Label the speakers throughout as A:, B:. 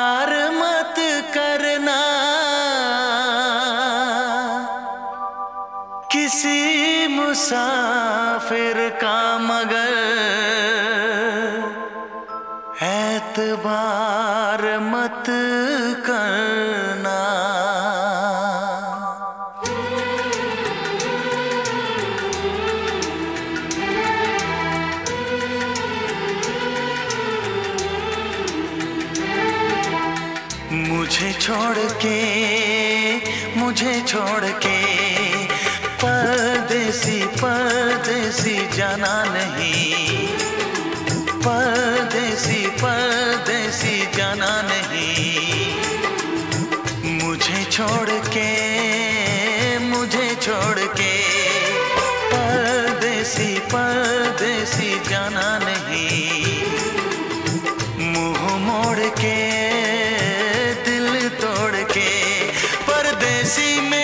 A: प्यार मत करना। किसी मुसाफिर का मगर एतबार मत करना। छोड़ के मुझे छोड़ के परदेसी परदेसी जाना नहीं। परदेसी परदेसी जाना नहीं। मुझे छोड़ के मुझे छोड़ के see me.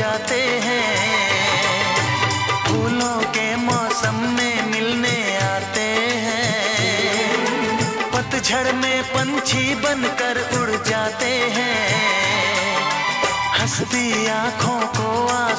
A: जाते हैं। फूलों के मौसम में मिलने आते हैं। पतझड़ में पंछी बनकर उड़ जाते हैं। हंसती आँखों को आ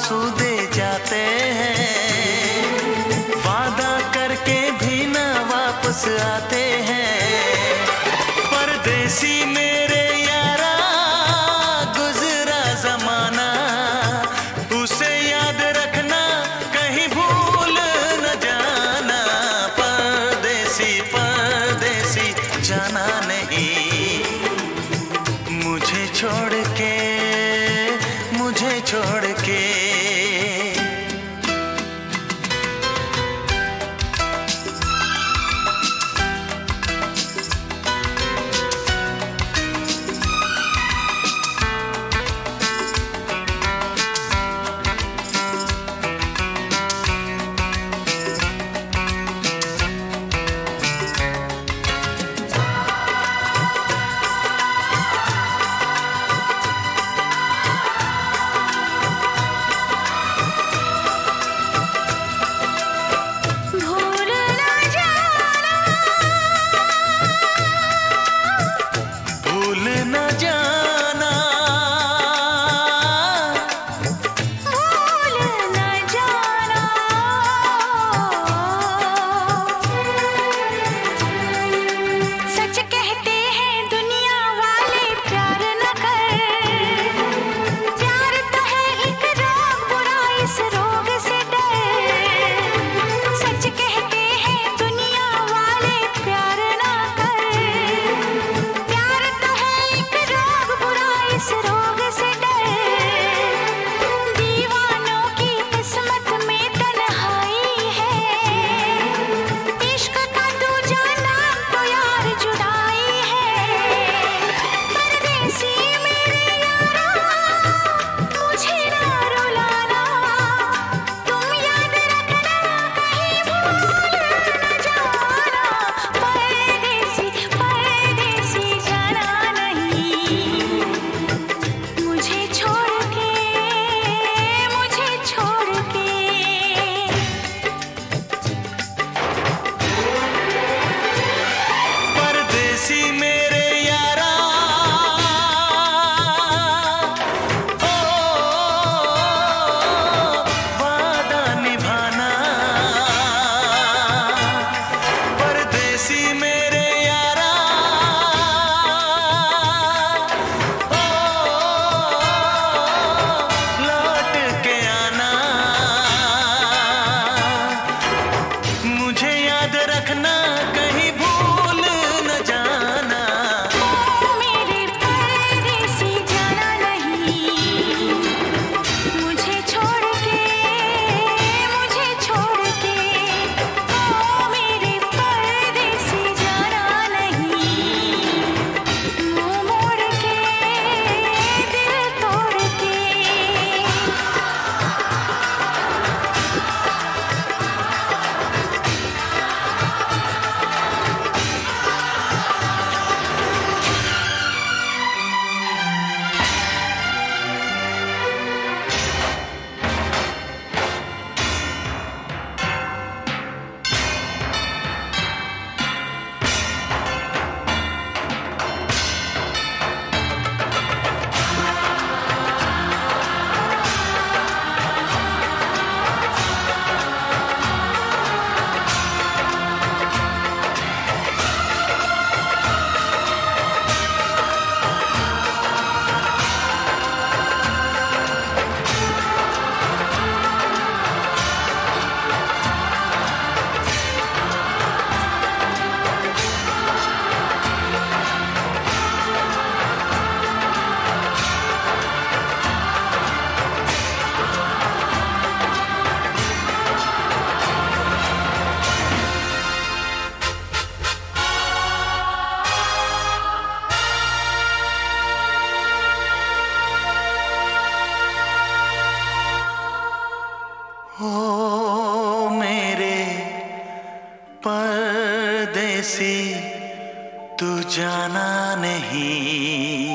A: जाना नहीं।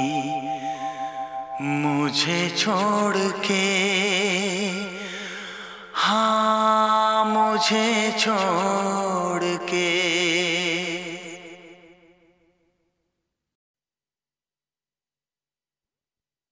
A: मुझे छोड़ के। हाँ मुझे छोड़